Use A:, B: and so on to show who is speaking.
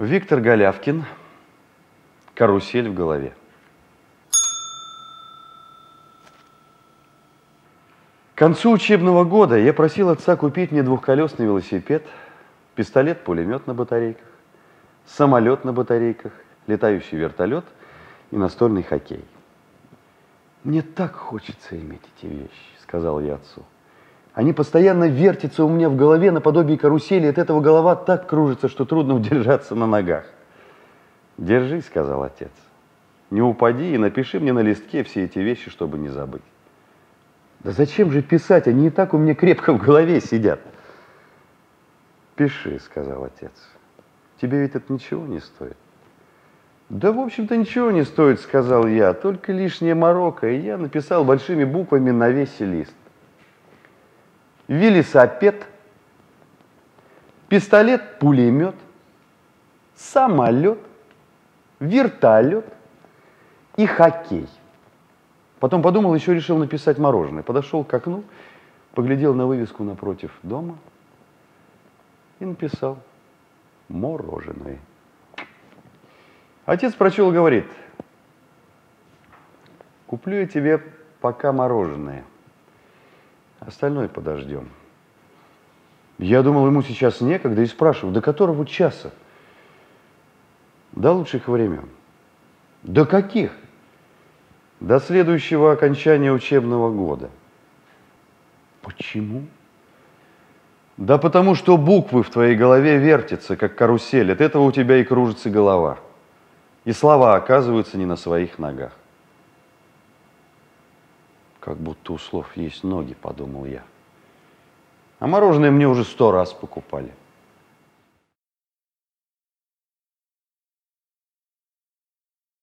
A: Виктор Голявкин. Карусель в голове. К концу учебного года я просил отца купить мне двухколесный велосипед, пистолет-пулемет на батарейках, самолет на батарейках, летающий вертолет и настольный хоккей. Мне так хочется иметь эти вещи, сказал я отцу. Они постоянно вертятся у меня в голове наподобие карусели. От этого голова так кружится, что трудно удержаться на ногах. Держи, сказал отец. Не упади и напиши мне на листке все эти вещи, чтобы не забыть. Да зачем же писать? Они и так у меня крепко в голове сидят. Пиши, сказал отец. Тебе ведь это ничего не стоит. Да, в общем-то, ничего не стоит, сказал я. Только лишняя морока. И я написал большими буквами на весь лист велосипед, пистолет-пулемет, самолет, вертолет и хоккей. Потом подумал, еще решил написать мороженое. Подошел к окну, поглядел на вывеску напротив дома и написал мороженое. Отец прочел и говорит, куплю я тебе пока мороженое – Остальное подождем. Я думал, ему сейчас некогда, и спрашиваю, до которого часа? До лучших времен. До каких? До следующего окончания учебного года. Почему? Да потому что буквы в твоей голове вертятся, как карусель. От этого у тебя и кружится голова. И слова оказываются не на своих ногах. Как будто у слов есть ноги, подумал я. А мороженое мне уже сто раз покупали.